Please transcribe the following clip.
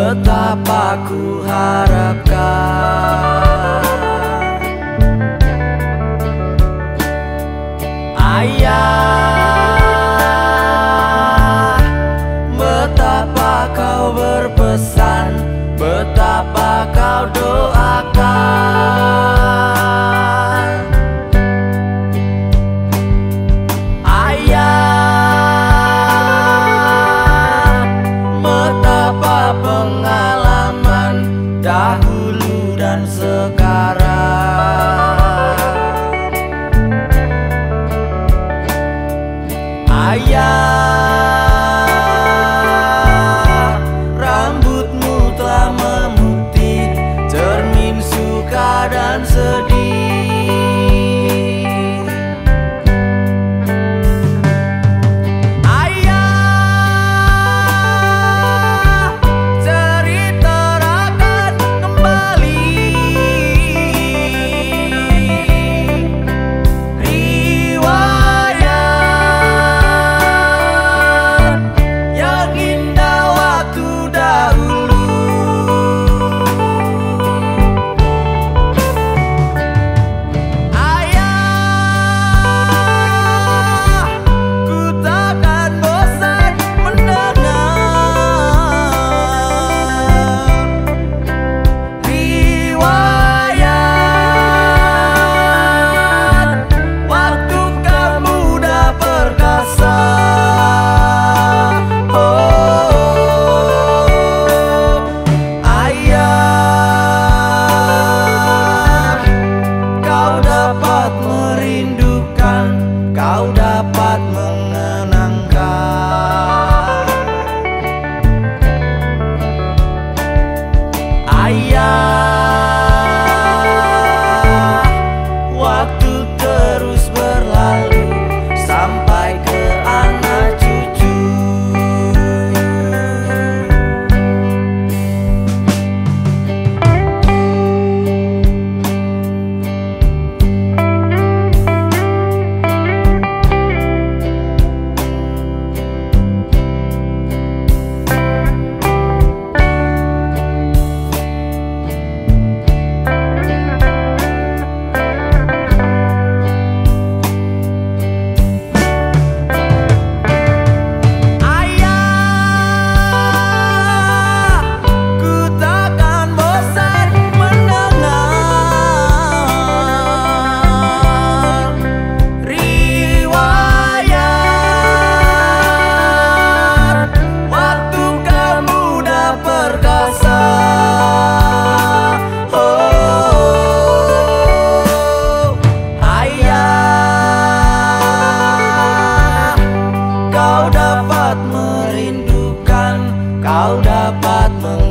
Betapa ku harapkan Ayah Betapa kau berpesan Betapa kau doa dahulu dan sekarang. Ayah kau dapat meng